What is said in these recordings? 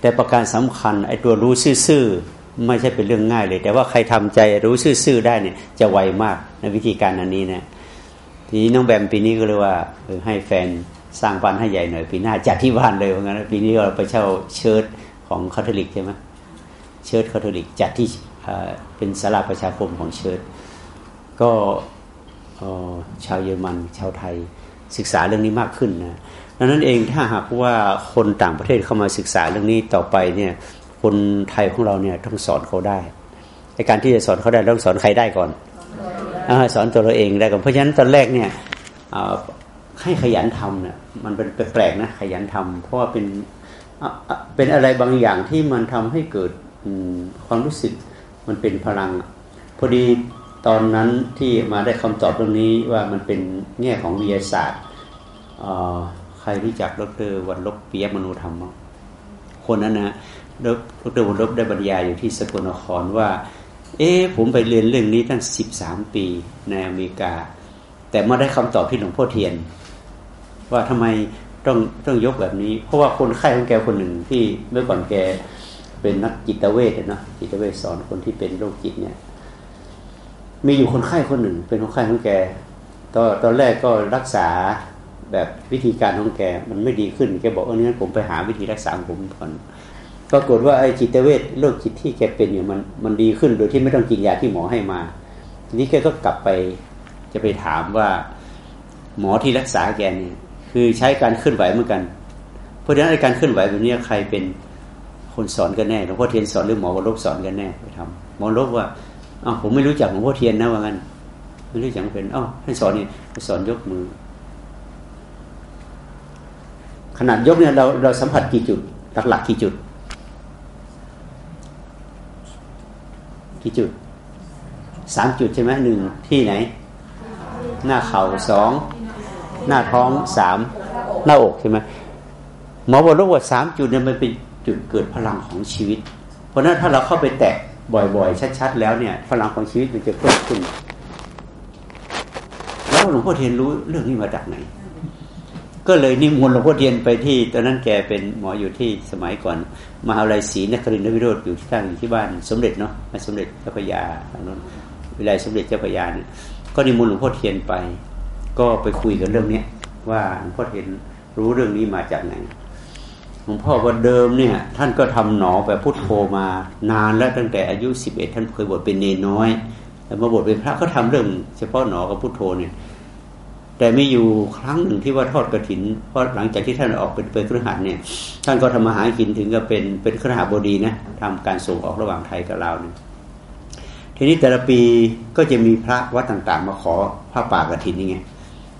แต่ประการสำคัญไอ้ตัวรู้ซื่อๆไม่ใช่เป็นเรื่องง่ายเลย แต่ว่าใครทำใจรู้ซื่อๆได้เนี่ย จะไวมากในวิธีการอันนี้นะทีนี้น้องแบมปีนี้ก็เลยว่าให้แฟนสร้างบ้านให้ใหญ่หน่อยปีหน้าจัดที่บ้านเลยเพราะงั้นปีนี้เราไปเช่าเชิดของคาทอลิกใช่ไหมเชิดคาทอลิกจัดที่เป็นสาราประชาคมของเชิดก็ชาวเยอรมันชาวไทยศึกษาเรื่องนี้มากขึ้นนะ ดังนั้นเองถ้าหากว่าคนต่างประเทศเข้ามาศึกษาเรื่องนี้ต่อไปเนี่ยคนไทยของเราเนี่ยต้องสอนเขาได้ในการที่จะสอนเขาได้ต้องสอนใครได้ก่อนอสอนตัวเราเองได้ก่อนเพราะฉะนั้นตอนแรกเนี่ยให้ขยันทำเนี่ยมันเป็นแปลกนะขยันทำเพราะว่าเป็นเป็นอะไรบางอย่างที่มันทำให้เกิดความรู้สึกมันเป็นพลัง พอดีตอนนั้นที่มาได้คำตอบตรงนี้ว่ามันเป็นแง่ของวิทยาศาสตร์ ใครรู้จักดรวันลบเปียมนุธรรม คนนั้นนะดรวันลบได้บรรยายอยู่ที่สกลนครว่า เอ๊ผมไปเรียนเรื่องนี้ตั้งสิบสามปีในอเมริกา แต่มาได้คำตอบที่หลวงพ่อเทียน ว่าทำไมต้องต้องยกแบบนี้ เพราะว่าคนไข้ของแกคนหนึ่งที่เมื่อก่อนแกเป็นนักจิตเวชนะจิตเวชสอนคนที่เป็นโรคจิตเนี่ย มีอยู่คนไข้คนหนึ่ง เป็นคนไข้ของแกตอนตอนแรกก็รักษา แบบวิธีการของแกมันไม่ดีขึ้นแกบอกเออนี้ผมไปหาวิธีรักษาผมก่อนปรากฏว่าไอ้จิตเวชโรคจิตที่แกเป็นอยู่มันมันดีขึ้นโดยที่ไม่ต้องกินยาที่หมอให้มาทีนี้แกก็กลับไปจะไปถามว่า หมอที่รักษาแกเนี่ยคือใช้การเคลื่อนไหวเหมือนกัน เพราะฉะนั้นการเคลื่อนไหวแบบนี้ใครเป็นคนสอนกันแน่หลวงพ่อเทียนสอนหรือหมอวรบสอนกันแน่ไปทำหมอรบว่าอ้าวผมไม่รู้จักหลวงพ่อเทียนนะว่างั้นไม่รู้จักเป็นอ้าวให้สอนนี่สอนยกมือ ขนาดยกเนี่ยเราเราสัมผัสกี่จุด หลักๆกี่จุด กี่จุดสามจุดใช่ไหมหนึ่งที่ไหน หน้าเข่าสองหน้าท้องสามหน้าอกใช่ไหมหมอบอกว่าสามจุดเนี่ยมันเป็นจุดเกิดพลังของชีวิต เพราะนั้นถ้าเราเข้าไปแตะบ่อยๆ ชัด ๆ แล้วเนี่ย พลังของชีวิตมันจะเพิ่มขึ้น แล้วหลวงพ่อเทียนรู้เรื่องนี้มาจากไหน ก็เลยนิมนต์หลวงพ่อเทียนไปที่ ตอนนั้นแกเป็นหมออยู่ที่สมัยก่อน มหาวิทยาลัยศรีนครินทรวิโรธอยู่ที่ตั้งอยู่ที่บ้านสมเด็จเนาะสมเด็จเจ้าพระยาทางนั้นวิทยาลัยสมเด็จเจ้าพระยาเนี่ยก็นิมนต์หลวงพ่อเทียนไป ก็ไปคุยกันเรื่องเนี้ยว่าหลวงพ่อเทียนรู้เรื่องนี้มาจากไหนหลวงพ่อว่าเดิมเนี่ย ท่านก็ทำหนอแบบพุทโธมานานแล้วตั้งแต่อายุสิบเอ็ดท่านเคยบวชเป็นเนน้อยแต่มาบวชเป็นพระก็ทำเรื่อง เฉพาะหนอกับพุทโธเนี่ย แต่มีอยู่ครั้งหนึ่งที่ว่าทอดกระถิน เพราะหลังจากที่ท่านออกเป็นเป็นเครือขันเนี่ย ท่านก็ทำมาหากินถึงกับเป็นเป็นเครือขับดีนะทำการส่งออกระหว่างไทยกับลาวเนี่ยทีนี้แต่ละปีก็จะมีพระวัดต่างๆ มาขอพระป่ากระถินนี่ไง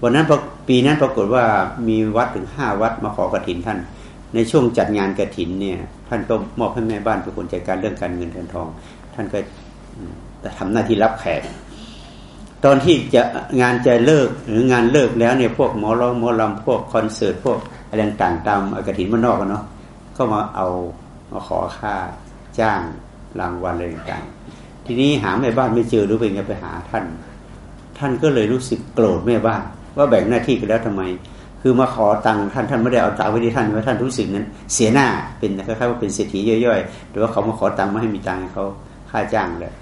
วันนั้นปีนั้นปรากฏว่ามีวัดถึงห้าวัดมาขอกระถินท่าน ในช่วงจัดงานกระถินเนี่ย ท่านก็มอบให้แม่บ้านเป็นคนจัดการเรื่องการเงินการทอง ท่านก็ทำหน้าที่รับแขก ตอนที่จะงานจะเลิกหรืองานเลิกแล้วเนี่ยพวกหมอร้องหมอลำพวกคอนเสิร์ตพวกอะไรต่างๆตามกระถินมันนอกเนาะก็มาเอามาขอค่าจ้างรางวัลอะไรต่างๆทีนี้หาแม่บ้านไม่เจอหรือเป็นไงไปหาท่าน ท่านก็เลยรู้สึกโกรธแม่บ้าน ว่าแบ่งหน้าที่กันแล้วทำไม คือมาขอตังค์ท่านท่านไม่ได้เอาตังค์ไว้ที่ท่านว่าท่านรู้สึกนั้น เสียหน้าเป็นคล้ายๆว่าเป็นเศรษฐีย่อยๆหรือว่าเขามาขอตังค์ไมาให้มีตังค์เขาค่าจ้างเลย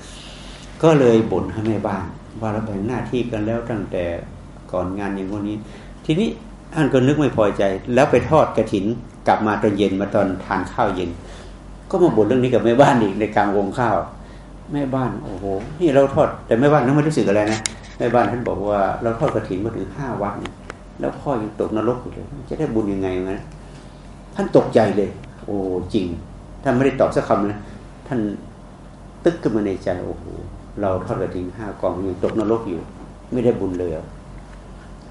ก็เลยบ่นให้แม่บ้าน ว่าเราแบ่งหน้าที่กันแล้วตั้งแต่ก่อนงานอย่างนี้ ทีนี้ท่านก็นึกไม่พอใจ แล้วไปทอดกระถินกลับมาตอนเย็นมาตอนทานข้าวเย็น ก็มาบ่นเรื่องนี้กับแม่บ้านอีกในกลางวงข้าว แม่บ้านโอ้โหนี่เราทอดแต่แม่บ้านนั้นไม่รู้สึกอะไรนะแม่บ้านท่านบอกว่าเราทอดกระถินมาถึงห้าวันแล้วพ่อยังตกนรกอยู่เลยจะได้บุญยังไงนะท่านตกใจเลย โอ้จริงท่านไม่ได้ตอบสักคำนะท่านตึกขึ้นมาในใจโอ้โห เราทอดกระถิ่นห้ากองยังตกนรกอยู่ ไม่ได้บุญเลย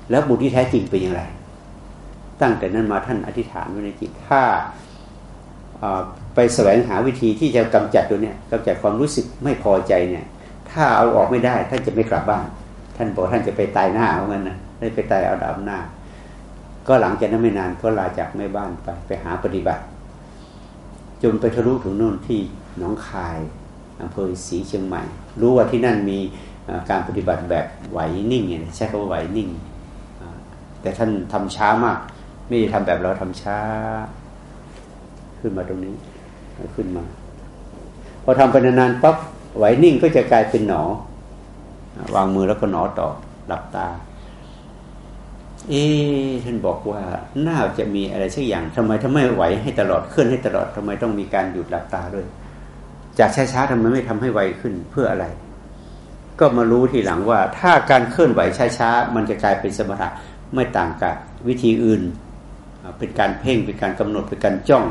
แล้วบุญที่แท้จริงเป็นอย่างไร ตั้งแต่นั้นมาท่านอธิษฐานไว้ในจิตถ้าไปแสวงหาวิธีที่จะกำจัดตัวเนี้ยกำจัดความรู้สึกไม่พอใจเนี่ย ถ้าเอาออกไม่ได้ท่านจะไม่กลับบ้าน ท่านบอกท่านจะไปตายหน้าเหมือนกันนะได้ไปตายเอาดาบหน้า ก็หลังจากนั้นไม่นานก็ลาจากแม่บ้านไปไปหาปฏิบัติ จนไปทะลุถึงโน่นที่หนองคายอำเภอศรีเชียงใหม่ รู้ว่าที่นั่นมีการปฏิบัติแบบไหวนิ่งเนี่ยใช้คำว่าไหวนิ่ง แต่ท่านทำช้ามาก ไม่ได้ทำแบบเราทำช้า ขึ้นมาตรงนี้ขึ้นมา พอทำไปนานๆปั๊บไหวนิ่งก็จะกลายเป็นหนอ วางมือแล้วก็หนอต่อหลับตา เอ๊ท่านบอกว่าน่าจะมีอะไรสักอย่างทำไมทำไมไหวให้ตลอดเคลื่อนให้ตลอดทำไมต้องมีการหยุดหลับตาด้วย จากช้าๆทำไมไม่ทำให้ไวขึ้นเพื่ออะไร ก็มารู้ทีหลังว่า ถ้าการเคลื่อนไหวช้าๆมันจะกลายเป็นสมถะไม่ต่างกับวิธีอื่น เป็นการเพ่งเป็นการกำหนดเป็นการจ้อง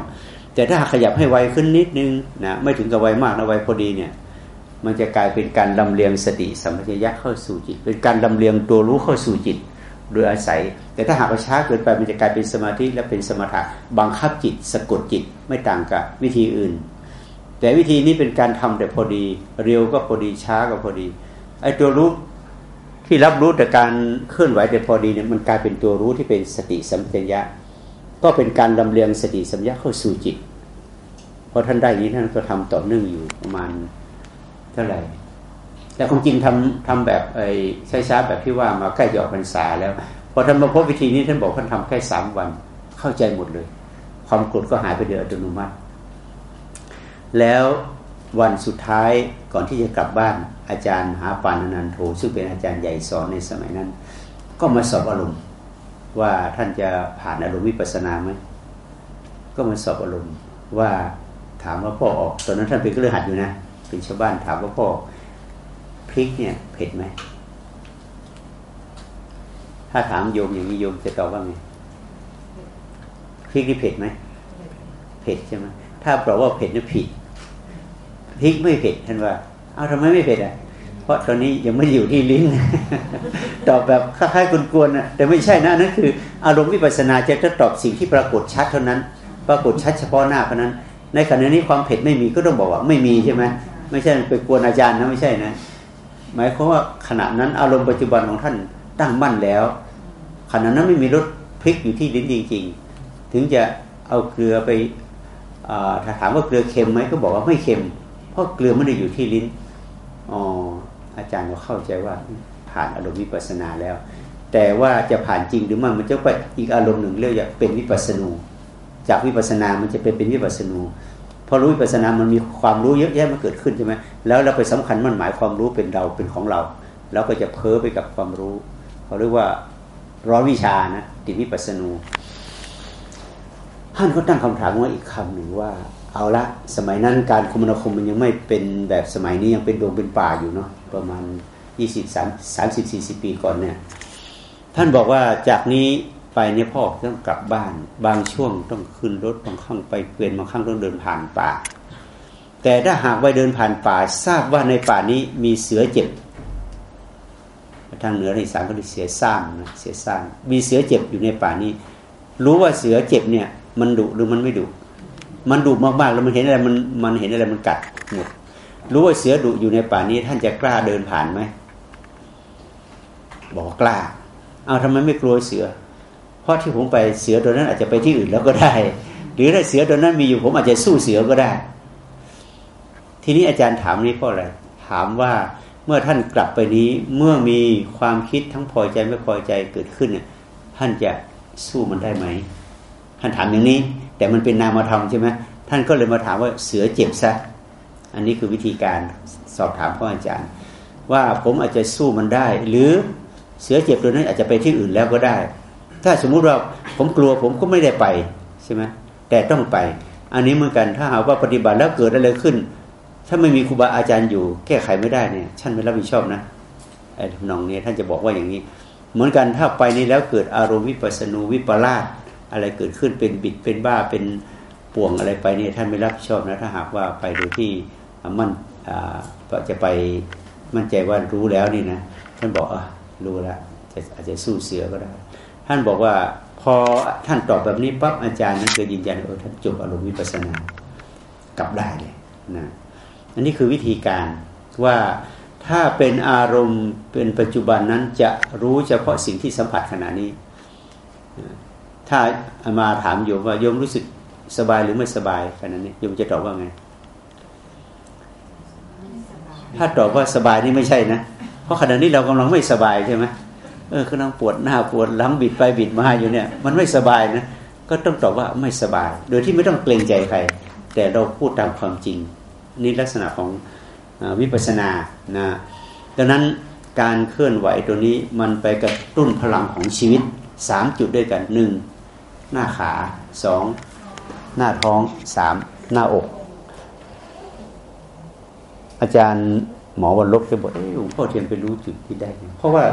แต่ถ้าขยับให้ไวขึ้นนิดนึงนะไม่ถึงกับไวมากนะไวพอดีเนี่ยมันจะกลายเป็นการลำเลียงสติสัมปชัญญะเข้าสู่จิต เป็นการลำเลียงตัวรู้เข้าสู่จิต โดยอาศัย แต่ถ้าหากช้าเกินไปมันจะกลายเป็นสมาธิและเป็นสมถะบังคับจิต สะกดจิตไม่ต่างกับวิธีอื่น แต่วิธีนี้เป็นการทำแต่พอดี เร็วก็พอดีช้าก็พอดีไอ้ตัวรู้ที่รับรู้แต่การเคลื่อนไหวแต่พอดีเนี่ยมันกลายเป็นตัวรู้ที่เป็นสติสัมปชัญญะ ก็เป็นการลำเลียงสติสัมปชัญญะเข้าสู่จิตพอท่านได้นี้ท่านก็ทำต่อเนื่องอยู่ประมาณเท่าไหร่แต่ความจริงทำทำแบบไอ้ช้าๆแบบที่ว่ามาใกล้จะออกพรรษาแล้วพอท่านมาพบวิธีนี้ท่านบอกท่านทำแค่สามวันเข้าใจหมดเลย ความกดก็หายไปเดืออัตโนมัติ แล้ววันสุดท้ายก่อนที่จะกลับบ้าน อาจารย์หาปานนันโทซึ่งเป็นอาจารย์ใหญ่สอนในสมัยนั้น ก็มาสอบอารมณ์ว่าท่านจะผ่านอารมณ์วิปัสสนาไหมก็มาสอบอารมณ์ว่าถามว่าพ่อออกตอนนั้นท่านเป็นก็เลยหัดอยู่นะเป็นชาวบ้านถามว่าพ่อพริกเนี่ยเผ็ดไหมถ้าถามโยมอย่างนี้โยมจะตอบว่าไงพริกนี่เผ็ดไหมเผ็ดใช่ไหมถ้าบอกว่าเผ็ดนี่ผิด พริกไม่เผ็ดท่านว่า เอาทำไมไม่เผ็ดอะ เพราะตอนนี้ยังไม่อยู่ที่ลิ้น ตอบแบบคล้ายๆกวนๆนะแต่ไม่ใช่นะนั่นคือ อารมณ์วิปัสสนาจะจะตอบสิ่งที่ปรากฏชัดเท่านั้น ปรากฏชัดเฉพาะหน้าเท่านั้น ในขณะนี้ความเผ็ดไม่มีก็ต้องบอกว่าไม่มีใช่ไหมไม่ใช่ไปกวนอาจารย์นะไม่ใช่นะ หมายความว่าขณะนั้นอารมณ์ปัจจุบันของท่านตั้งมั่นแล้ว ขณะนั้นไม่มีรสพริกอยู่ที่ลิ้นจริง ๆ ถึงจะเอาเกลือไปถ้าถามว่าเกลือเค็มไหมก็บอกว่าไม่เค็ม เพราะเกลือไม่ได้อยู่ที่ลิ้นอ๋ออาจารย์ก็เข้าใจว่าผ่านอารมณ์วิปัสสนาแล้ว แต่ว่าจะผ่านจริงหรือไม่มันจะไปอีกอารมณ์หนึ่งเรียกว่าเป็นวิปัสสนูจากวิปัสสนามันจะเป็นเป็นวิปัสสนูพอรู้วิปัสนามันมีความรู้เยอะแยะมาเกิดขึ้นใช่ไหมแล้วเราไปสำคัญมันหมายความรู้เป็นเราเป็นของเราเราก็จะเพ้อไปกับความรู้เขาเรียกว่าร้อยวิชานะติวิปัสนูท่านก็ตั้งคำถามว่าอีกคำหนึ่งว่า เอาละสมัยนั้นการคมนาคมมันยังไม่เป็นแบบสมัยนี้ยังเป็นดงเป็นป่าอยู่เนาะประมาณยี่สิบสามสามสิบสี่สิบปีก่อนเนี่ย ท่านบอกว่าจากนี้ไปเนี่ยพ่อต้องกลับบ้าน บางช่วงต้องขึ้นรถบางครั้งไปเปลี่ยนบางครั้งต้องเดินผ่านป่า แต่ถ้าหากไปเดินผ่านป่า ทราบว่าในป่านี้มีเสือเจ็บทางเหนือในสานก็เรียเสือซ่ามนะเสือซ่ามมีเสือเจ็บอยู่ในป่านี้ รู้ว่าเสือเจ็บเนี่ย มันดุหรือมันไม่ดุ มันดุมากๆแล้วมันเห็นอะไรมันมันเห็นอะไรมันกัดหมดรู้ว่าเสือดุอยู่ในป่านี้ ท่านจะกล้าเดินผ่านไหมบอกกล้า เอาทำไมไม่กลัวเสือ เพราะที่ผมไปเสือตัวนั้นอาจจะไปที่อื่นแล้วก็ได้ หรือถ้าเสือตัวนั้นมีอยู่ผมอาจจะสู้เสือก็ได้ ทีนี้อาจารย์ถามนี้เพราะอะไรถามว่าเมื่อท่านกลับไปนี้เมื่อมีความคิดทั้งพอใจไม่พอใจเกิดขึ้นเนี่ยท่านจะสู้มันได้ไหมท่านถามอย่างนี้ แต่มันเป็นนามธรรมใช่ไหมท่านก็เลยมาถามว่าเสือเจ็บซะอันนี้คือวิธีการสอบถามพ่ออาจารย์ ว่าผมอาจจะสู้มันได้ หรือเสือเจ็บตัวนั้นอาจจะไปที่อื่นแล้วก็ได้ ถ้าสมมุติว่าผมกลัวผมก็ไม่ได้ไปใช่ไหมแต่ต้องไป อันนี้เหมือนกันถ้าหากว่าปฏิบัติแล้วเกิดอะไรขึ้น ถ้าไม่มีครูบาอาจารย์อยู่ แก้ไขไม่ได้เนี่ยท่านไม่รับผิดชอบนะไอ้ทำนองเนี้ท่านจะบอกว่าอย่างนี้ เหมือนกันถ้าไปนี้แล้วเกิดอารมณ์วิปัสนูวิปลาส อะไรเกิดขึ้นเป็นบิดเป็นบ้าเป็นป่วงอะไรไปเนี่ยท่านไม่รับผิดชอบนะถ้าหากว่าไปโดยที่มั่นจะไปมั่นใจว่ารู้แล้วนี่นะท่านบอกอะรู้แล้วอาจจะสู้เสือก็ได้ ท่านบอกว่าพอท่านตอบแบบนี้ปั๊บอาจารย์นั้นเคยยืนยันเออท่านจบอารมณ์วิปัสสนากลับได้เลยนะอันนี้คือวิธีการว่าถ้าเป็นอารมณ์เป็นปัจจุบันนั้นจะรู้เฉพาะสิ่งที่สัมผัสขณะนี้ ถ้ามาถามโยมว่าโยมรู้สึกสบายหรือไม่สบายขณะนี้โยมจะตอบว่าไง ถ้าตอบว่าสบายนี่ไม่ใช่นะ เพราะขณะนี้เรากำลังไม่สบายใช่ไหมเออกำลังปวดหน้าปวดหลังบิดไปบิดมาอยู่เนี่ย มันไม่สบายนะก็ต้องตอบว่าไม่สบาย โดยที่ไม่ต้องเกรงใจใคร แต่เราพูดตามความจริง นี่ลักษณะของวิปัสสนานะดังนั้นการเคลื่อนไหวตัวนี้มันไปกระตุ้นพลังของชีวิตสามจุดด้วยกันหนึ่ง หน้าขาสองหน้าท้องสามหน้าอก อาจารย์หมอวันลบจะบอกเออหลวงพ่อเทียนไปรู้จุดที่ได้ เพราะว่า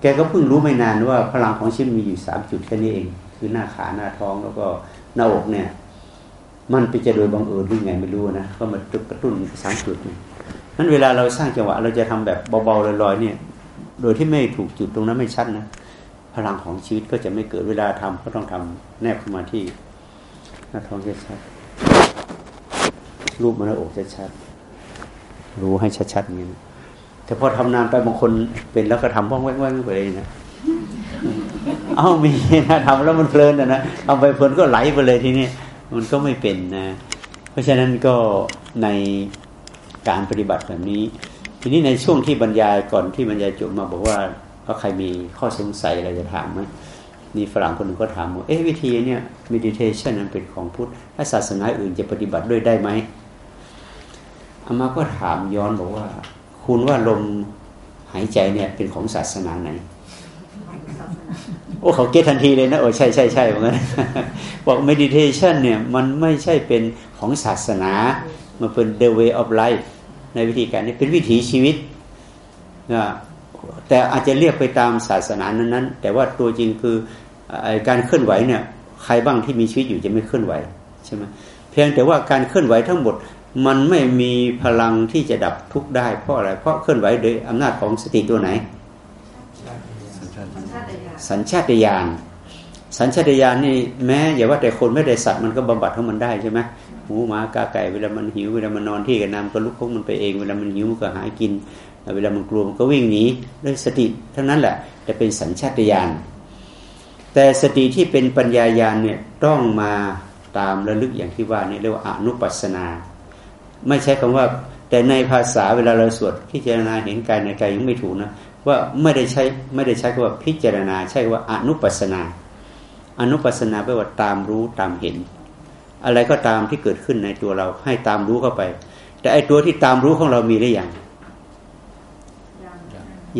แกก็เพิ่งรู้ไม่นานว่าพลังของชีวิตมีอยู่สามจุดแค่นี้เอง คือหน้าขาหน้าท้องแล้วก็หน้าอกเนี่ย มันไปจะโดยบังเอิญหรือไงไม่รู้นะก็มากระตุ้นสามจุดนั้นเวลาเราสร้างจังหวะ เราจะทำแบบเบาๆลอยๆเนี่ย โดยที่ไม่ถูกจุดตรงนั้นไม่ชัดนะ พลังของชีวิตก็จะไม่เกิดเวลาทำก็ต้องทำแนบเข้ามาที่หน้าท้องชัดๆรูปมันหน้าอกชัดๆรู้ให้ชัดๆอย่างนี้แต่พอทำนานไปบางคนเป็นแล้วก็ทำว่องแว่งๆไปเลยนะเอ้ามีนะทำแล้วมันเพลินนะทำไปเพลินก็ไหลไปเลยทีนี้มันก็ไม่เป็นนะ เพราะฉะนั้นก็ในการปฏิบัติแบบนี้ ทีนี้ในช่วงที่บรรยายก่อนที่บรรยายจบมาบอกว่า ก็ใครมีข้อสงสัยอะไรจะถามไหมมีฝรั่งคนหนึ่งก็ถามว่าเอ๊ะวิธีเนี่ย meditation นั้นเป็นของพุทธถ้าศาสนาอื่นจะปฏิบัติด้วยได้ไหมอามาก็ถามย้อนบอกว่า คุณว่าลมหายใจเนี่ยเป็นของศาสนาไหน โอ้เขาเก็ตทันทีเลยนะโอ้ใช่ใช่ใช่เหมือนกันบอก meditation เนี่ยมันไม่ใช่เป็นของศาสนา มันเป็น the way of life ในวิธีการนี้เป็นวิถีชีวิตนะ แต่อาจจะเรียกไปตามศาสนานั้นๆ แต่ว่าตัวจริงคือการเคลื่อนไหวเนี่ยใครบ้างที่มีชีวิตอยู่จะไม่เคลื่อนไหวใช่ไหมเพียงแต่ว่าการเคลื่อนไหวทั้งหมดมันไม่มีพลังที่จะดับทุกข์ได้เพราะอะไร เพราะเคลื่อนไหวโดยอำนาจของสติตัวไหน สัญชาตญาณสัญชาตญาณนี่แม้อย่าว่าแต่คนไม่ได้สัตว์มันก็บำบัดของมันได้ใช่ไหมหมูหมากาไก่เวลามันหิวเวลามันนอนที่กับน้ำก็ลุกของมันไปเองเวลามันหิวมันก็หากิน เวลามันกลัวมันก็วิ่งหนีด้วยสติเท่านั้นแหละจะเป็นสัญชาตญาณแต่สติที่เป็นปัญญาญาณเนี่ยต้องมาตามระลึกอย่างที่ว่านี่เรียกว่าอนุปัสนา ไม่ใช้คำว่า แต่ในภาษาเวลาเราสวดพิจารณาเห็นกายในกายยังไม่ถูกนะว่าไม่ได้ใช้ไม่ได้ใช้คำว่าพิจารณา ใช่ว่าอนุปัสนา อนุปัสนาแปลว่าตามรู้ตามเห็น อะไรก็ตามที่เกิดขึ้นในตัวเราให้ตามรู้เข้าไป แต่ไอตัวที่ตามรู้ของเรามีหรือยัง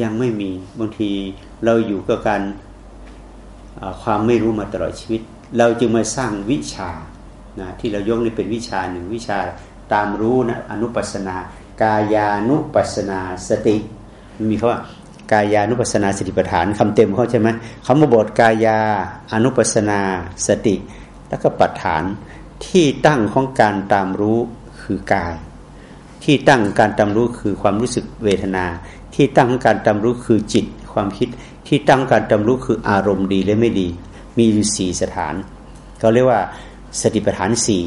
ยังไม่มีบางทีเราอยู่กับการความไม่รู้มาตลอดชีวิต เราจึงมาสร้างวิชานะที่เรายกนี่เป็นวิชาหนึ่งวิชาตามรู้นะอนุปัสนากายานุปัสนาสติมีคาว่ากายานุปัสนาสติปัฏฐานคำเต็มเขาใช่ไหมคำว่าบทกายาอนุปัสนาสติ แล้วก็ปัฏฐานที่ตั้งของการตามรู้คือกาย ที่ตั้งการตามรู้คือความรู้สึกเวทนา ที่ตั้งการจำรู้คือจิตความคิดที่ตั้งการจำรู้คืออารมณ์ดีและไม่ดี มีอยู่สี่สถานเขาเรียกว่าสติปัฏฐานสี่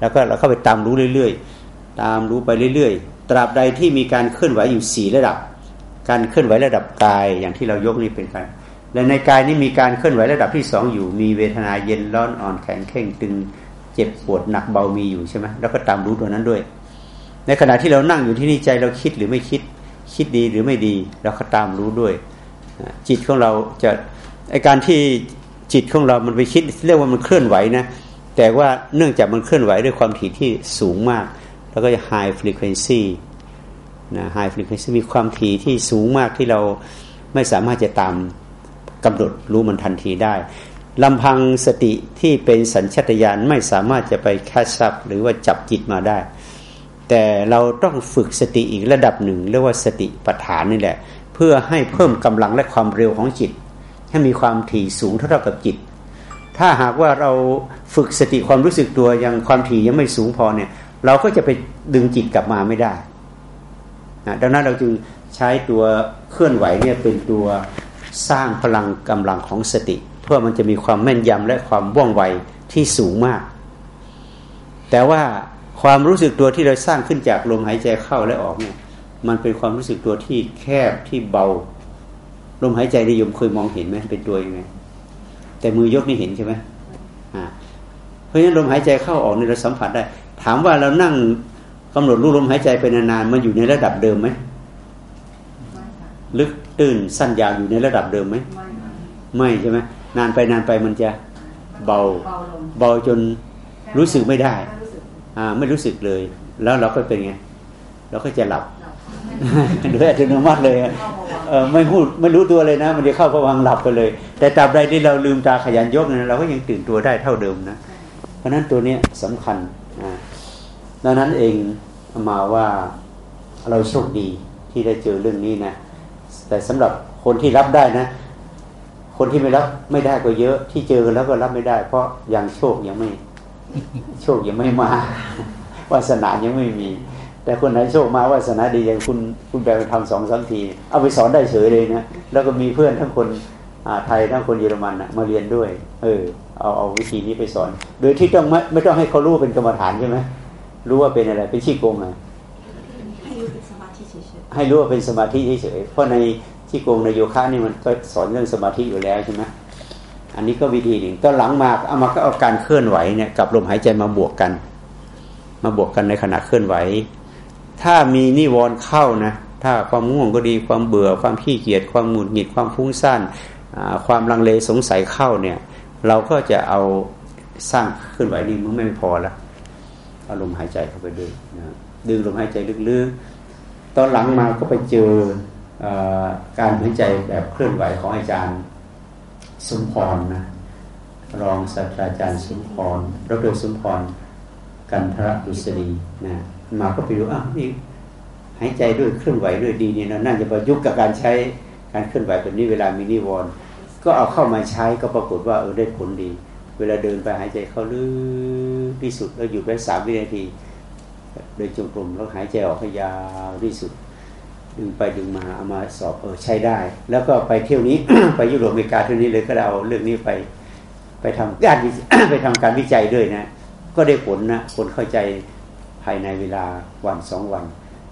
แล้วก็เราเข้าไปตามรู้เรื่อยๆ ตามรู้ไปเรื่อยๆ ตราบใดที่มีการเคลื่อนไหวอยู่สี่ระดับ การเคลื่อนไหวระดับกายอย่างที่เรายกนี่เป็นการและในกายนี่มีการเคลื่อนไหวระดับที่สองอยู่ มีเวทนาเย็นร้อนอ่อนแข็งเข่งตึงเจ็บปวดหนักเบามีอยู่ใช่ไหมแล้วก็ตามรู้ตัวนั้นด้วย ในขณะที่เรานั่งอยู่ที่นี่ใจเราคิดหรือไม่คิด คิดดีหรือไม่ดี เราก็ตามรู้ด้วย จิตของเราจะไอการที่จิตของเรามันไปคิดเรียกว่ามันเคลื่อนไหวนะแต่ว่าเนื่องจากมันเคลื่อนไหวด้วยความถี่ที่สูงมาก แล้วก็จะ high frequency นะ high frequency มีความถี่ที่สูงมากที่เราไม่สามารถจะตามกำหนดรู้มันทันทีได้ลำพังสติที่เป็นสัญชตาตญาณไม่สามารถจะไปแคชซับหรือว่าจับจิตมาได้ แต่เราต้องฝึกสติอีกระดับหนึ่งเรียกว่าสติปัฏฐานนี่แหละ เพื่อให้เพิ่มกำลังและความเร็วของจิต ให้มีความถี่สูงเท่ากับจิต ถ้าหากว่าเราฝึกสติความรู้สึกตัวยังความถี่ยังไม่สูงพอเนี่ย เราก็จะไปดึงจิตกลับมาไม่ได้นะดังนั้นเราจึงใช้ตัวเคลื่อนไหวเนี่ยเป็นตัวสร้างพลังกำลังของสติ เพื่อมันจะมีความแม่นยำและความว่องไวที่สูงมาก แต่ว่า ความรู้สึกตัวที่เราสร้างขึ้นจากลมหายใจเข้าและออกเนี่ย มันเป็นความรู้สึกตัวที่แคบที่เบา ลมหายใจนิยมเคยมองเห็นไหมเป็นตัวยังไงแต่มือยกนี่เห็นใช่ไหมอ่าเพราะฉะนั้นลมหายใจเข้าออกนี่เราสัมผัสได้ ถามว่าเรานั่งกำหนดรู้ลมหายใจไปนานๆมันอยู่ในระดับเดิมไหมลึกตื้นสั้นยาวอยู่ในระดับเดิมไหมไม่ใช่ไหมนานไปนานไปมันจะเบาเบาจนรู้สึกไม่ได้อ่า ไม่รู้สึกเลย แล้วเราก็เป็นไงเราก็จะหลับโดยอัตโนมัติเลยเออไม่พูดไม่รู้ตัวเลยนะ มันจะเข้าพวังหลับไปเลย แต่ตราบใดที่เราลืมตาขยันยกนะเราก็ยังตื่นตัวได้เท่าเดิมนะ เพราะนั้นตัวเนี้ยสำคัญนะดังนั้นเองมาว่าเราโชคดีที่ได้เจอเรื่องนี้นะ แต่สำหรับคนที่รับได้นะ คนที่ไม่รับไม่ได้ก็เยอะที่เจอแล้วก็รับไม่ได้ เพราะยังโชคยังไม่ โชคยังไม่มาวาสนายังไม่มี แต่คนไหนโชคมาวาสนาดีอย่างคุณคุณแบงค์ทำสองสามที เอาไปสอนได้เฉยเลยนะแล้วก็มีเพื่อนทั้งคนไทยทั้งคนเยอรมันนะมาเรียนด้วย เออเอาเอาวิธีนี้ไปสอน โดยที่ต้องไม่ไม่ต้องให้เขารู้เป็นกรรมฐานใช่ไหมรู้ว่าเป็นอะไรเป็นชี้โกงไงให้รู้ว่าเป็นสมาธิเฉยๆเพราะในที่โกงในโยคะนี่มันก็สอนเรื่องสมาธิอยู่แล้วใช่ไหม อันนี้ก็วิธีหนึ่งตอนหลังมาเอามาก็เอาการเคลื่อนไหวเนี่ยกับลมหายใจมาบวกกัน มาบวกกันในขณะเคลื่อนไหว ถ้ามีนิวรณ์เข้านะถ้าความง่วงก็ดีความเบื่อความขี้เกียจความหงุดหงิดความฟุ้งซ่านความลังเลสงสัยเข้าเนี่ย เราก็จะเอาสร้างเคลื่อนไหวนี้มันไม่พอล้วเอาลมหายใจเข้าไปดึงนะดึงลมหายใจลึกๆ ตอนหลังมาก็ไปเจออการหายใจแบบเคลื่อนไหวของอาจารย์ สมพรนะรองศาสตราจารย์สมพรดรสมพรกันทรดุษฎีนะมาก็ไปดูอ้าวนี่หายใจด้วยเคลื่อนไหวด้วยดีเนี่ยน่าจะประยุกต์กับการใช้การเคลื่อนไหวแบบนี้เวลามีนิวรณ์ก็เอาเข้ามาใช้ก็ปรากฏว่าเออได้ผลดี เวลาเดินไปหายใจเข้าลึกที่สุดแล้วอยู่ได้สามวินาที เดินจงกรมแล้วหายใจออกให้ยาวที่สุด ดึงไปดึงมาเอามาสอบเออใช้ได้ แล้วก็ไปเที่ยวนี้ ไปยุโรปอเมริกาเที่ยวนี้เลยก็เอาเรื่องนี้ไป ไปทำการไปทำการวิจัยด้วยนะ ก็ได้ผลนะคนเข้าใจภายในเวลาวันสองวัน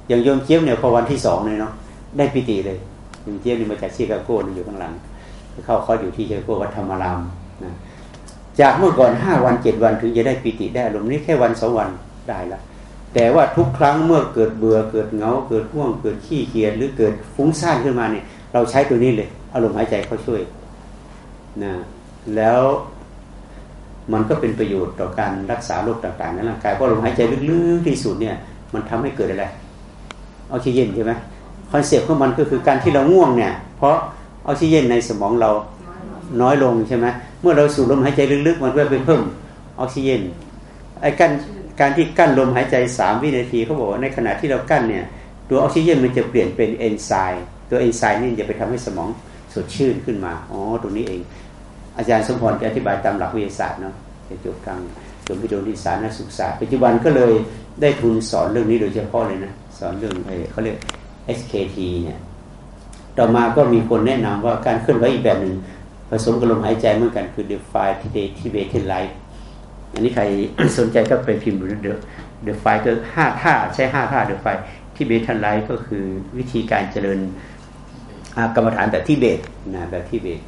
อย่างโยมเจี๊ยบเนี่ยพอวันที่สองเลยเนาะได้ปิติเลยโยมเจี๊ยบนี่มาจากชิคาโก้อยู่ข้างหลัง เข้าเขาอยู่ที่ชิคาโก้วัดธรรมรามนะจากเมื่อก่อนห้าวันเจ็ดวันถึงจะได้ปิติได้ลมนี้แค่วันสองวันได้ละ แต่ว่าทุกครั้งเมื่อเกิดเบื่อเกิดเงาเกิดห่วงเกิดขี้เกียจหรือเกิดฟุ้งซ่านขึ้นมาเนี่ย เราใช้ตัวนี้เลยอารมณ์หายใจเขาช่วยนะแล้วมันก็เป็นประโยชน์ต่อการรักษาโรคต่างๆในร่างกายเพราะลมหายใจลึกๆที่สุดเนี่ย มันทำให้เกิดอะไรออกซิเจนใช่ไหม concept ของมันก็คือการที่เราง่วงเนี่ย เพราะออกซิเจนในสมองเราน้อยลงใช่ไหมเมื่อเราสูดลมหายใจลึกๆ มันก็ไปเพิ่มออกซิเจนไอ้การ การที่กลั้นลมหายใจสามวินาทีเขาบอกว่าในขณะที่เรากลั้นเนี่ยตัวออกซิเจนมันจะเปลี่ยนเป็นเอนไซม์ตัวเอนไซม์นี่จะไปทำให้สมองสดชื่นขึ้นมาอ๋อตรงนี้เอง อาจารย์สมพรจะอธิบายตามหลักวิทยาศาสตร์เนาะจะจบกลางจบวิโดนิสารนศึกษาปัจจุบันก็เลยได้ทุนสอนเรื่องนี้โดยเฉพาะเลยนะสอนเรื่องเขาเรียก SKT เนี่ยต่อมาก็มีคนแนะนำว่าการเคลื่อนไหวอีกแบบหนึ่งผสมกับลมหายใจเหมือนกันคือ Defy Tibetan Life อันนี้ใครสนใจก็ไปพิมพ์ดูเดอะเดอะไฟก็ห้าท่าใช้ห้าท่าเดอะไฟที่เบทันไลท์ก็คือวิธีการเจริญกรรมฐานแบบที่เบตนะแบบที่เบต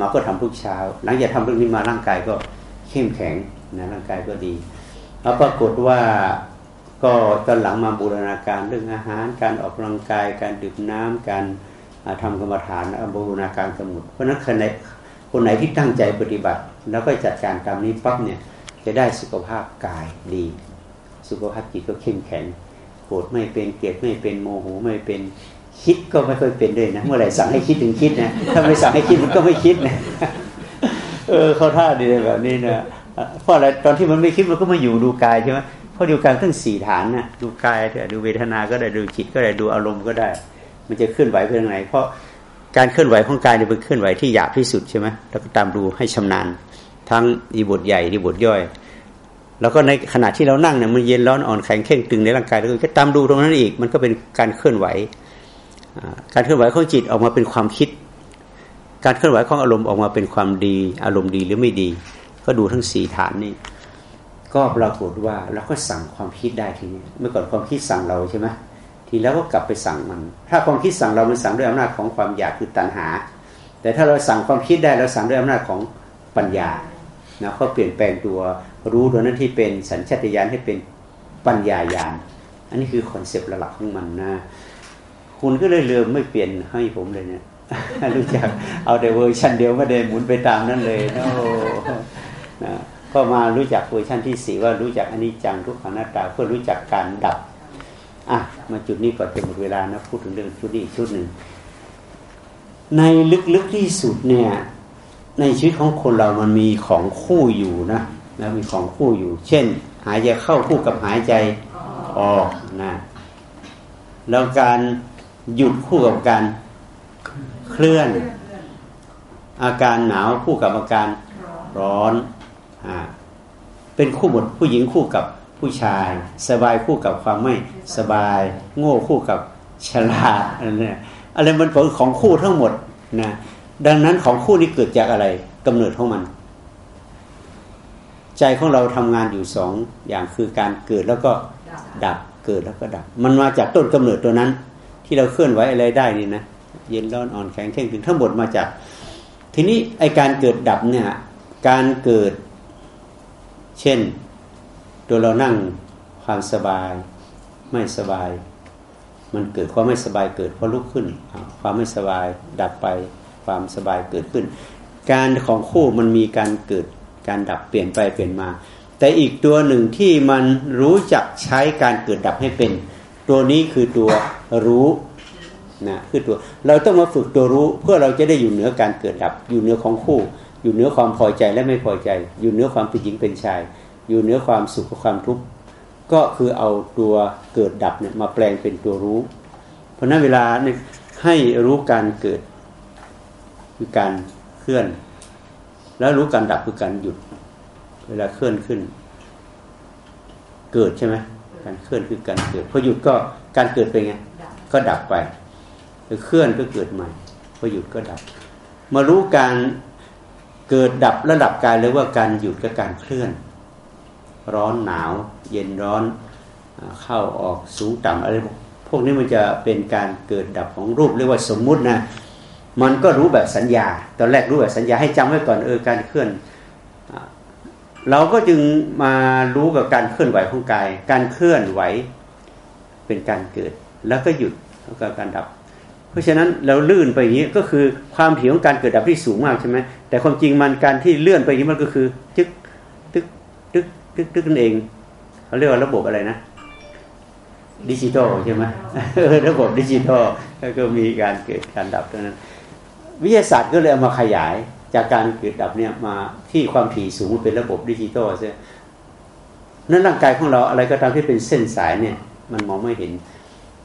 มาก็ทำทุกเช้า หลังจากทำเรื่องนี้มาร่างกายก็เข้มแข็งนะร่างกายก็ดีแล้วปรากฏว่าก็ตอนหลังมาบูรณาการเรื่องอาหาร การออกกำลังกาย การดื่มน้ำการทำกรรมฐานบูรณาการกำหนดเพราะนั้นคนไหนคนไหนที่ตั้งใจปฏิบัติ แล้วก็จัดการตามนี้ปั๊บเนี่ย จะได้สุขภาพกายดี สุขภาพจิตก็เข้มแข็งโกรธไม่เป็นเกลียดไม่เป็นโมโหไม่เป็นคิดก็ไม่ค่อยเป็นด้วยนะ เมื่อไหร่สั่งให้คิดถึงคิดนะถ้าไม่สั่งให้คิดมันก็ไม่คิดนะเออเขาท่าดีแบบนี้นะเพราะอะไรตอนที่มันไม่คิดมันก็มาอยู่ดูกายใช่ไหมเพราะดูกายทั้งสี่ฐานนะดูกายดูเวทนาก็ได้ดูจิตก็ได้ดูอารมณ์ก็ได้ มันจะเคลื่อนไหวเพื่อไหนเพราะการเคลื่อนไหวของกายเนี่ยเป็นเคลื่อนไหวที่หยาบที่สุดใช่ไหมแล้วก็ตามดูให้ชำนาญ ทั้งอีบทใหญ่อีบทย่อย แล้วก็ในขณะที่เรานั่งเนี่ยมันเย็นร้อนอ่อนแข็งเข่งตึงในร่างกายเราก็ตามดูตรงนั้นอีก มันก็เป็นการเคลื่อนไหว การเคลื่อนไหวของจิตออกมาเป็นความคิด การเคลื่อนไหวของอารมณ์ออกมาเป็นความดี อารมณ์ดีหรือไม่ดี ก็ดูทั้งสี่ฐานนี้ก็ปรากฏว่าเราก็สั่งความคิดได้ทีนี้เมื่อก่อนความคิดสั่งเราใช่ไหมทีแล้วก็กลับไปสั่งมัน ถ้าความคิดสั่งเรามันสั่งด้วยอำนาจของความอยากคือตัณหา แต่ถ้าเราสั่งความคิดได้เราสั่งด้วยอำนาจของปัญญา นะเขาเปลี่ยนแปลงตัวรู้ตัวนั้นที่เป็นสัญชาตญาณให้เป็นปัญญาญาณ อันนี้คือ concept หลักของมันนะ คุณก็เลยลืมไม่เปลี่ยนให้ผมเลยเนี่ยรู้จักเอาแต่เวอร์ชันเดียวไม่ได้หมุนไปตามนั้นเลยโอ้นะก็มารู้จักเวอร์ชันที่สี่ว่ารู้จักอนิจจังทุกขังอนัตตาเพื่อรู้จักการดับ อะ มาจุดนี้ก่อนจะหมดเวลานะพูดถึงเรื่องชุดนี้ชุดหนึ่งในลึกๆที่สุดเนี่ย ในชีวิตของคนเรามันมีของคู่อยู่นะนะมีของคู่อยู่ เช่น หายใจเข้าคู่กับหายใจออกนะแล้วการหยุดคู่กับการเคลื่อน อาการหนาวคู่กับอาการร้อนอ่าเป็นคู่หมดผู้หญิงคู่กับผู้ชาย สบายคู่กับความไม่สบาย โง่คู่กับฉลาดอะไรเนี่ยอะไรมันเป็นของคู่ทั้งหมดนะ ดังนั้นของคู่นี้เกิดจากอะไรกำเนิดของมัน ใจของเราทำงานอยู่สองอย่างคือการเกิดแล้วก็ดับเกิดแล้วก็ดับ มันมาจากต้นกำเนิดตัวนั้น ที่เราเคลื่อนไหวอะไรได้นี่นะเย็นร้อนอ่อนแข็งเท่งถึงทั้งหมดมาจาก ทีนี้ไอการเกิดดับเนี่ยการเกิด เช่น ตัวเรานั่งความสบาย ไม่สบาย มันเกิดความไม่สบายเกิดเพราะลุกขึ้น ความไม่สบายดับไป ความสบายเกิดขึ้น การของคู่มันมีการเกิดการดับเปลี่ยนไปเปลี่ยนมา แต่อีกตัวหนึ่งที่มันรู้จักใช้การเกิดดับให้เป็น ตัวนี้คือตัวรู้นะคือตัวเราต้องมาฝึกตัวรู้เพื่อเราจะได้อยู่เหนือการเกิดดับ อยู่เหนือของคู่ อยู่เหนือความพอใจและไม่พอใจ อยู่เหนือความเป็นหญิงเป็นชาย อยู่เหนือความสุขกับความทุกข์ก็คือเอาตัวเกิดดับเนี่ยมาแปลงเป็นตัวรู้ เพราะนั้นเวลาให้รู้การเกิด คือการเคลื่อน แล้วรู้การดับคือการหยุด เวลาเคลื่อนขึ้น เกิดใช่ไหมการเคลื่อนคือการเกิดพอหยุดก็การเกิดเป็นไงก็ดับไปเคลื่อนก็เกิดใหม่พอหยุดก็ดับ มารู้การเกิดดับระดับกายเลยว่าการหยุดกับการเคลื่อน ร้อนหนาว เย็นร้อนเข้าออกสูงต่ำอะไรพวกนี้มันจะเป็นการเกิดดับของรูปเรียกว่าสมมุตินะ มันก็รู้แบบสัญญา ตอนแรกรู้แบบสัญญาให้จำไว้ก่อนเออการเคลื่อน เราก็จึงมารู้กับการเคลื่อนไหวของกาย การเคลื่อนไหวเป็นการเกิด แล้วก็หยุดแล้วก็การดับ เพราะฉะนั้นเราลื่นไปอย่างนี้ก็คือความถี่ของการเกิดดับที่สูงมากใช่ไหมแต่ความจริงมันการที่เลื่อนไปอย่างนี้มันก็คือจึ๊กตึ๊กตึ๊กตึกตึกนั่นเองเขาเรียกว่าระบบอะไรนะดิจิตอลใช่ไหมระบบดิจิตอลก็มีการเกิดการดับเท่านั้น วิทยาศาสตร์ก็เลยเอามาขยายจากการเกิดดับเนี่ยมาที่ความถี่สูงเป็นระบบดิจิตอลใช่นั้นร่างกายของเราอะไรก็ตามที่เป็นเส้นสายเนี่ย มันมองไม่เห็น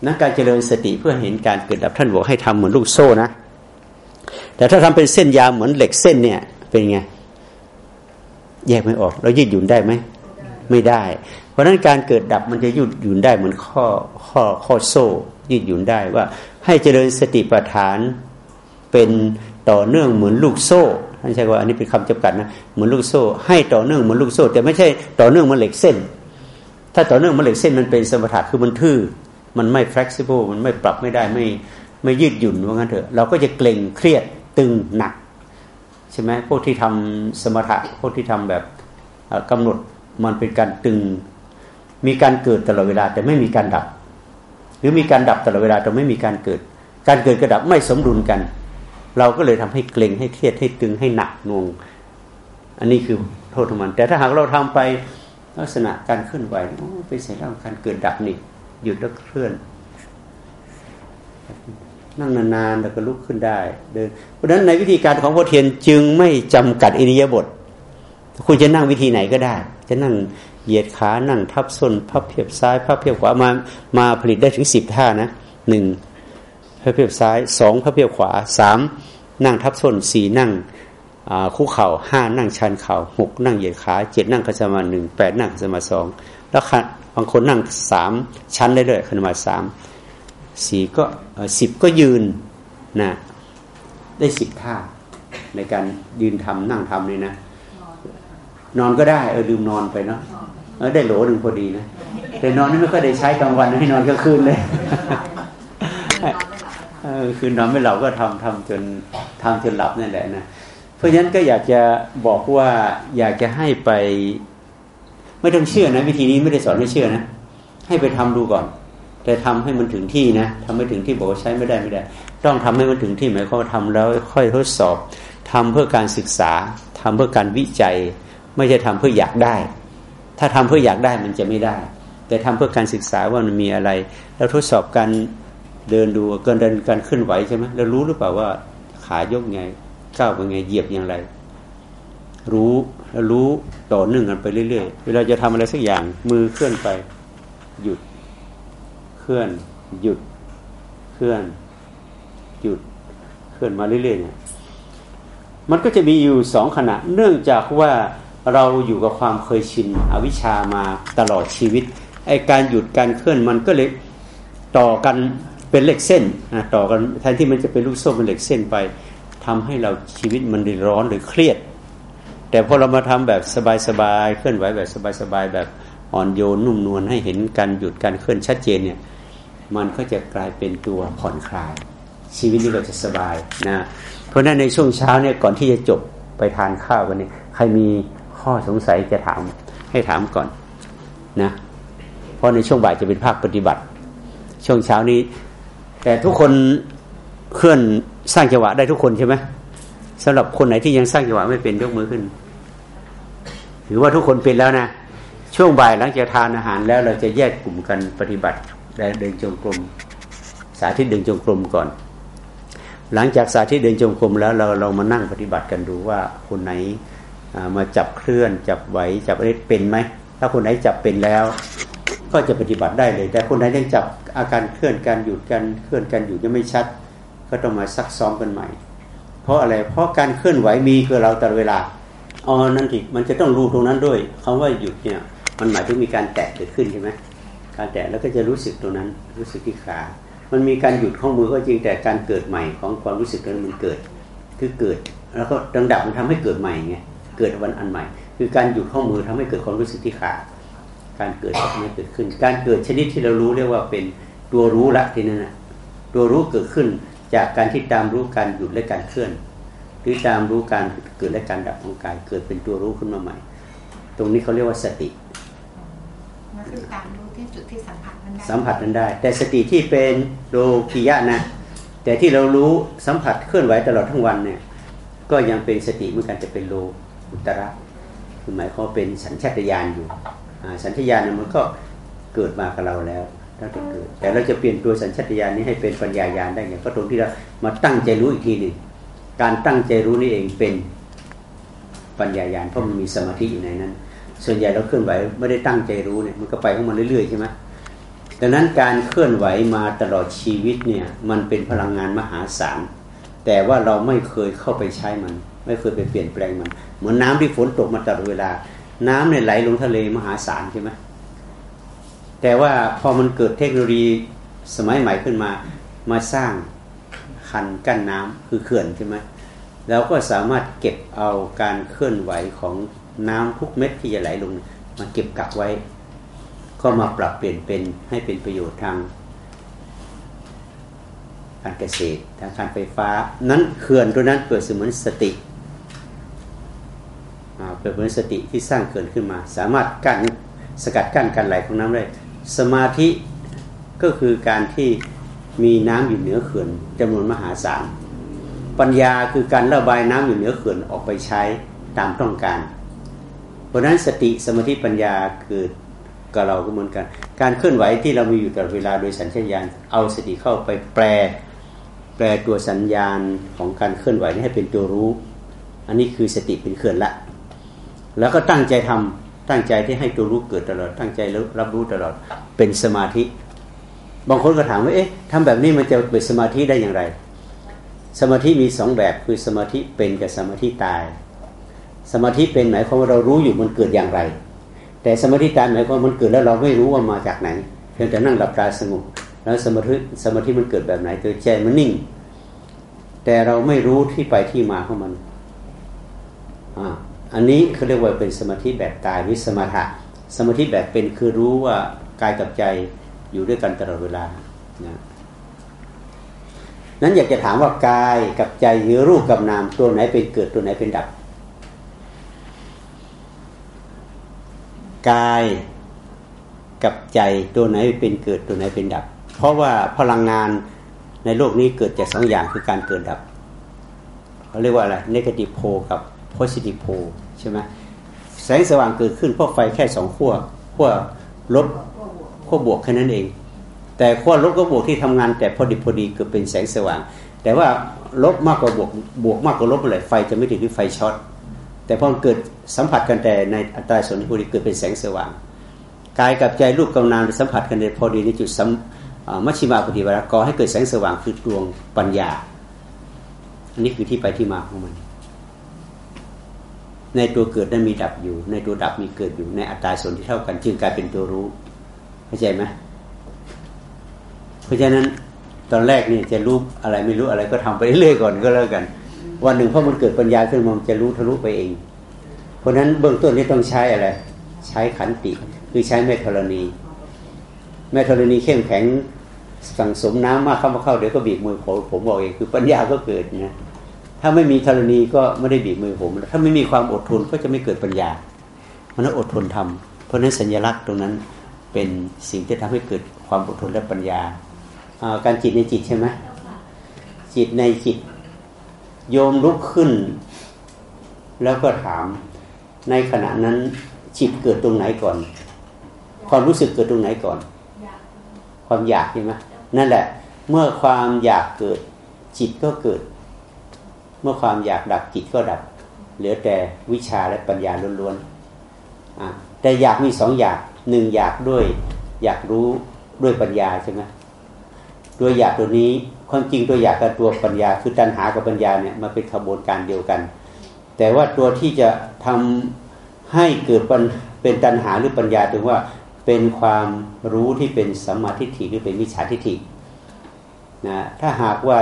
นักการเจริญสติเพื่อเห็นการเกิดดับท่านบอกให้ทำเหมือนลูกโซ่นะ แต่ถ้าทำเป็นเส้นยาวเหมือนเหล็กเส้นเนี่ย เป็นไง แยกไม่ออกแล้วยืดหยุ่นได้ไหม ไม่ได้ เพราะฉะนั้นการเกิดดับมันจะยืดหยุ่นได้เหมือนข้อข้อข้อโซ่ ยืดหยุ่นได้ว่า ให้เจริญสติปัฏฐาน เป็นต่อเนื่องเหมือนลูกโซ่ท่านใช้ว่าอันนี้เป็นคำจำกัดนะเหมือนลูกโซ่ ให้ต่อเนื่องเหมือนลูกโซ่ แต่ไม่ใช่ต่อเนื่องเหมือนเหล็กเส้น ถ้าต่อเนื่องเหมือนเหล็กเส้นมันเป็นสมถะคือมันทื่อมันไม่ flexible มันไม่ปรับไม่ได้ไม่ไม่ยืดหยุ่นว่างั้นเถอะเราก็จะเกร็งเครียดตึงหนักใช่ไหมพวกที่ทำสมถะพวกที่ทำแบบกำหนดมันเป็นการตึง มีการเกิดตลอดเวลา แต่ไม่มีการดับ หรือมีการดับตลอดเวลาแต่ไม่มีการเกิด การเกิดกระดับไม่สมดุลกัน เราก็เลยทำให้เกร็งให้เครียดให้ตึงให้หนักน่วง อันนี้คือโทษของมัน แต่ถ้าหากเราทำไปลักษณะการเคลื่อนไหวไปเสียแล้วการเกิดดับนี่หยุดแล้วเคลื่อนนั่งนานๆแล้วก็ลุกขึ้นได้ เดิน เพราะฉะนั้นในวิธีการของพ่อเทียนจึงไม่จำกัดอิริยาบถคุณจะนั่งวิธีไหนก็ได้ จะนั่งเหยียดขานั่งทับส้นพับเพียบซ้ายพับเพียบขวามามาผลิตได้ถึงสิบท่านะหนึ่ง พระเพียบซ้ายสองพระเพียบขวาสามนั่งทับส้นสี่นั่งคู่เข่าห้านั่งชันเข่าหกนั่งเหยียดขาเจ็ดนั่งขัสมาหนึ่งแปดนั่งขัสมาสองแล้วบางคนนั่งสามชั้นได้เลยขันมาสามสี่ก็สิบก็ยืนนะได้สิบท่าในการยืนทำนั่งทำนี่นะ นอนก็ได้เออลืมนอนไปเนาะได้โหลหนึ่งพอดีนะแต่นอนนี่ไม่ค่อยได้ใช้กลางวันให้นอนกลางคืนเลย คือนอนไม่หลับก็ทำทำจนทำจนหลับนั่นแหละนะเพราะฉะนั้นก็อยากจะบอกว่าอยากจะให้ไปไม่ต้องเชื่อนะวิธีนี้ไม่ได้สอนให้เชื่อนะให้ไปทำดูก่อน แต่ทำให้มันถึงที่นะทำไม่ถึงที่บอกว่าใช้ไม่ได้ไม่ได้ ต้องทำให้มันถึงที่หมายความว่าทำแล้วค่อยทดสอบทำเพื่อการศึกษาทำเพื่อการวิจัย ไม่ใช่ทำเพื่ออยากได้ ถ้าทำเพื่ออยากได้มันจะไม่ได้ แต่ทำเพื่อการศึกษาว่ามันมีอะไร แล้วทดสอบการ เดินดูการเดินการเคลื่อนไหวใช่ไหมแล้วรู้หรือเปล่าว่าขายกไงก้าวเป็นไงเหยียบอย่างไร รู้แล้วรู้ต่อเนื่องกันไปเรื่อยๆเวลาจะทำอะไรสักอย่างมือเคลื่อนไป หยุด เคลื่อน หยุด เคลื่อน หยุด เคลื่อนมาเรื่อยๆเนี่ยมันก็จะมีอยู่สองขณะ เนื่องจากว่าเราอยู่กับความเคยชินอวิชามาตลอดชีวิตไอการหยุดการเคลื่อนมันก็เลยต่อกัน เป็นเหล็กเส้นนะต่อกันแทนที่มันจะเป็นลูกโซ่เป็นเหล็กเส้นไปทำให้เราชีวิตมันร้อนหรือเครียด แต่พอเรามาทำแบบสบายๆเคลื่อนไหวแบบสบายๆแบบอ่อนโยนนุ่มนวลให้เห็นการหยุดการเคลื่อนชัดเจนเนี่ยมันก็จะกลายเป็นตัวผ่อนคลาย ชีวิตนี้เราจะสบายนะเพราะนั้นในช่วงเช้าเนี่ยก่อนที่จะจบไปทานข้าววันนี้ ใครมีข้อสงสัยจะถามให้ถามก่อนนะเพราะในช่วงบ่ายจะเป็นภาคปฏิบัติ ช่วงเช้านี้ แต่ทุกคนเคลื่อนสร้างจังหวะได้ทุกคนใช่ไหมสำหรับคนไหนที่ยังสร้างจังหวะไม่เป็นยกมือขึ้น ถือว่าทุกคนเป็นแล้วนะ ช่วงบ่ายหลังจากทานอาหารแล้วเราจะแยกกลุ่มกันปฏิบัติและเดินจงกรมสาธิตเดินจงกรมก่อน หลังจากสาธิตเดินจงกรมแล้วเราเรามานั่งปฏิบัติกันดูว่าคนไหนมาจับเคลื่อน จับไหวจับอะไรเป็นไหมถ้าคนไหนจับเป็นแล้ว ก็จะปฏิบัติได้เลย แต่คนไหนยังจับอาการเคลื่อนการหยุดการเคลื่อนการหยุดยังไม่ชัด ก็ต้องมาซักซ้อมกันใหม่ เพราะอะไรเพราะการเคลื่อนไหวมีคือเราตลอดเวลาอ๋อนั่นสิมันจะต้องรู้ตรงนั้นด้วยคำว่าหยุดเนี่ยมันหมายถึงมีการแตะเกิดขึ้นใช่ไหมการแตะแล้วก็จะรู้สึกตรงนั้นรู้สึกที่ขามันมีการหยุดข้อมือก็จริงแต่การเกิดใหม่ของความรู้สึกนั้นมันเกิด คือเกิด แล้วก็ดังดับมันทำให้เกิดใหม่ไงเกิดวันอันใหม่ คือการหยุดข้อมือทำให้เกิดความรู้สึกที่ขา การเกิดทำให้เกิดขึ้น การเกิดชนิดที่เรารู้เรียกว่าเป็นตัวรู้ละทีนั้นนะตัวรู้เกิดขึ้นจากการที่ตามรู้การหยุดและการเคลื่อน หรือตามรู้การเกิดและการดับของกาย เกิดเป็นตัวรู้ขึ้นมาใหม่ ตรงนี้เขาเรียกว่าสติคือการรู้ที่จุดที่สัมผัสนั้นได้สัมผัสนั้นได้ แต่สติที่เป็นโลกิยะนะ แต่ที่เรารู้สัมผัสเคลื่อนไหวตลอดทั้งวันเนี่ยก็ยังเป็นสติเหมือนกันจะเป็นโลอุตระคือหมายความเป็นสัญชาตญาณอยู่ สัญชาตญาณมันก็เกิดมากับเราแล้วถ้าจะเกิดแต่เราจะเปลี่ยนตัวสัญชาตญาณนี้ให้เป็นปัญญาญาณได้ไงก็ตรงที่เรามาตั้งใจรู้อีกทีหนึ่งการตั้งใจรู้นี่เองเป็นปัญญาญาณเพราะมันมีสมาธิอยู่ในนั้น ส่วนใหญ่เราเคลื่อนไหวไม่ได้ตั้งใจรู้เนี่ยมันก็ไปของมันเรื่อยๆใช่ไหมดังนั้นการเคลื่อนไหวมาตลอดชีวิตเนี่ยมันเป็นพลังงานมหาศาลแต่ว่าเราไม่เคยเข้าไปใช้มัน ไม่เคยไปเปลี่ยนแปลงมัน เหมือนน้าที่ฝนตกมาตลอดเวลา น้ำเนี่ยไหลลงทะเลมหาศาลใช่ไหมแต่ว่าพอมันเกิดเทคโนโลยีสมัยใหม่ขึ้นมา มาสร้างคันกั้นน้ำคือเขื่อนใช่ไหมแล้วก็สามารถเก็บเอาการเคลื่อนไหวของน้ำทุกเม็ดที่จะไหลลง มาเก็บกักไว้ ก็มาปรับเปลี่ยนเป็นให้เป็นประโยชน์ทางการเกษตรทางการไฟฟ้า นั้นเขื่อนตัวนั้นเกิดเสมือนสติ เปิดเหมือนสติที่สร้างเขื่อนขึ้นมา สามารถกั้นสกัดกั้นการไหลของน้ำได้สมาธิก็คือการที่มีน้ำอยู่เหนือเขื่อนจำนวนมหาศาลปัญญาคือการระบายน้ำอยู่เหนือเขื่อนออกไปใช้ตามต้องการ เพราะนั้นสติสมาธิปัญญาคือกับเราก็เหมือนกัน การเคลื่อนไหวที่เรามีอยู่ตลอดเวลาโดยสัญชาตญาณเอาสติเข้าไปแปล แปลตัวสัญญาณของการเคลื่อนไหวนี้ให้เป็นตัวรู้ อันนี้คือสติเป็นเคลื่อนละ แล้วก็ตั้งใจทำตั้งใจที่ให้ตัวรู้เกิดตลอด ตั้งใจรับรู้ตลอดเป็นสมาธิ บางคนก็ถามว่าเอ๊ะทำแบบนี้มันจะเป็นสมาธิได้อย่างไร สมาธิมีสองแบบคือสมาธิเป็นกับสมาธิตาย สมาธิเป็นหมายความว่าเรารู้อยู่มันเกิดอย่างไร แต่สมาธิตามหมายความมันเกิดแล้วเราไม่รู้ว่ามาจากไหนเพียงแต่นั่งหลับตาสงบแล้วสมาธิสมาธิมันเกิดแบบไหนตัวใจมันนิ่ง แต่เราไม่รู้ที่ไปที่มาของมันอ่า อันนี้เขาเรียกว่าเป็นสมาธิแบบตายวิสมาธิสมาธิแบบเป็นคือรู้ว่ากายกับใจอยู่ด้วยกันตลอดเวลานะนั้นอยากจะถามว่ากายกับใจหรือรูปกับนามตัวไหนเป็นเกิดตัวไหนเป็นดับ กายกับใจตัวไหนเป็นเกิดตัวไหนเป็นดับ เพราะว่าพลังงานในโลกนี้เกิดจากสองอย่างคือการเกิดดับเขาเรียกว่าอะไร negative pole กับ positive pole ใช่ไหมแสงสว่างเกิดขึ้นเพราะไฟแค่สองขั้วขั้วลบขั้วบวกแค่นั้นเอง แต่ขั้วลบกับบวกที่ทำงาน แต่พอดีพอดีเกิดเป็นแสงสว่าง แต่ว่าลบมากกว่าบวกบวกมากกว่าลบอะไรไฟจะไม่ถึงที่ไฟช็อตแต่พอเกิดสัมผัสกันแต่ในอัตราส่วนที่พอดีเกิดเป็นแสงสว่างกายกับใจรูปกำนามสัมผัสกันในพอดีในจุดสัมมัชชิมาปฏิบัติก่อให้เกิดแสงสว่างคือดวงปัญญา อันนี้คือที่ไปที่มาของมัน ในตัวเกิดนั้นมีดับอยู่ ในตัวดับมีเกิดอยู่ในอัตราส่วนที่เท่ากัน จึงกลายเป็นตัวรู้เข้าใจไหมเพราะฉะนั้นตอนแรกนี่จะรู้อะไรไม่รู้อะไรก็ทำไปเรื่อยๆก่อนก็แล้วกัน วันหนึ่งพอมันเกิดปัญญาขึ้นมันจะรู้ทะลุไปเอง เพราะฉะนั้นเบื้องต้นนี้ต้องใช้อะไร ใช้ขันติ คือใช้เมตธรณีเมตธรณีเข้มแข็งสั่งสมน้ำมากเข้ามาเข้าเดี๋ยวก็บีบมือผมผมบอกเองคือปัญญาก็เกิดนะ ถ้าไม่มีธรณีก็ไม่ได้บีบมือผม ถ้าไม่มีความอดทนก็จะไม่เกิดปัญญา มันต้องอดทนทำเพราะนั้นสัญลักษณ์ตรงนั้นเป็นสิ่งที่ทำให้เกิดความอดทนและปัญญา การจิตในจิตใช่ไหมจิตในจิตโยมลุกขึ้น แล้วก็ถามในขณะนั้นจิตเกิดตรงไหนก่อน ความรู้สึกเกิดตรงไหนก่อน ความอยากใช่ไหมนั่นแหละ เมื่อความอยากเกิดจิตก็เกิด เมื่อความอยากดับจิตก็ดับ เหลือแต่วิชาและปัญญาล้วนๆแต่อยากมีสองอยากหนึ่งอยากด้วย อยากรู้ด้วยปัญญาใช่ไหมตัวอยากตัวนี้ความจริงตัวอยากกับตัวปัญญา คือตัณหากับปัญญาเนี่ยมาเป็นขบวนการเดียวกัน แต่ว่าตัวที่จะทำให้เกิดเป็นตัณหาหรือปัญญาถึงว่าเป็นความรู้ที่เป็นสัมมาทิฏฐิหรือเป็นมิจฉาทิฏฐินะถ้าหากว่า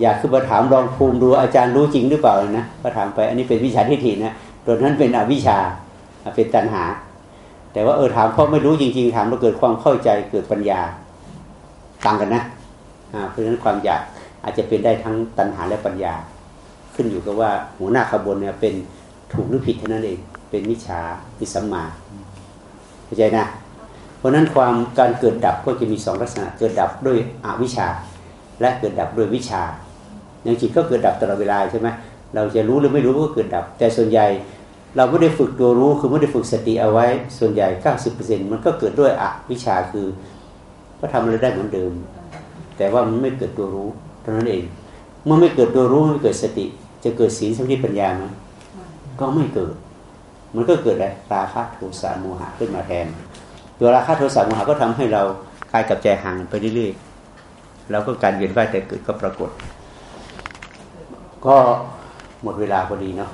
อยากคือมาถามลองภูมิดูอาจารย์รู้จริงหรือเปล่านะก็ถามไปอันนี้เป็นวิชาทิฏฐินะตัวนั้นเป็นอวิชชาเป็นตัณหา แต่ว่าเออถามเพราะไม่รู้จริง ๆ ถามเราเกิดความเข้าใจเกิดปัญญาต่างกันนะเพราะฉะนั้นความอยากอาจจะเป็นได้ทั้งตัณหาและปัญญา ขึ้นอยู่กับว่าหัวหน้าขบวนเนี่ยเป็นถูกหรือผิดเท่านั้นเองเป็นมิจฉาพิสัมมาเข้าใจนะ เพราะนั้นความการเกิดดับก็จะมีสองลักษณะเกิดดับด้วยอวิชชา และเกิดดับด้วยวิชาอย่างจิตก็เกิดดับตลอดเวลาใช่ไหมเราจะรู้หรือไม่รู้ก็เกิดดับ แต่ส่วนใหญ่เราไม่ได้ฝึกตัวรู้คือไม่ได้ฝึกสติเอาไว้ ส่วนใหญ่ 90%มันก็เกิดด้วยอวิชาคือ ก็ทำอะไรได้เหมือนเดิม แต่ว่ามันไม่เกิดตัวรู้เท่านั้นเอง เมื่อไม่เกิดตัวรู้ไม่เกิดสติ จะเกิดศีลสมาธิปัญญาไหมก็ไม่เกิด มันก็เกิดอะไรราคะโทสะโมหะขึ้นมาแทน ตัวราคะโทสะโมหะก็ทำให้เรากายกับใจห่างไปเรื่อยๆ แล้วก็การเวียนว่ายแต่เกิดก็ปรากฏ ก็หมดเวลาพอดีเนาะ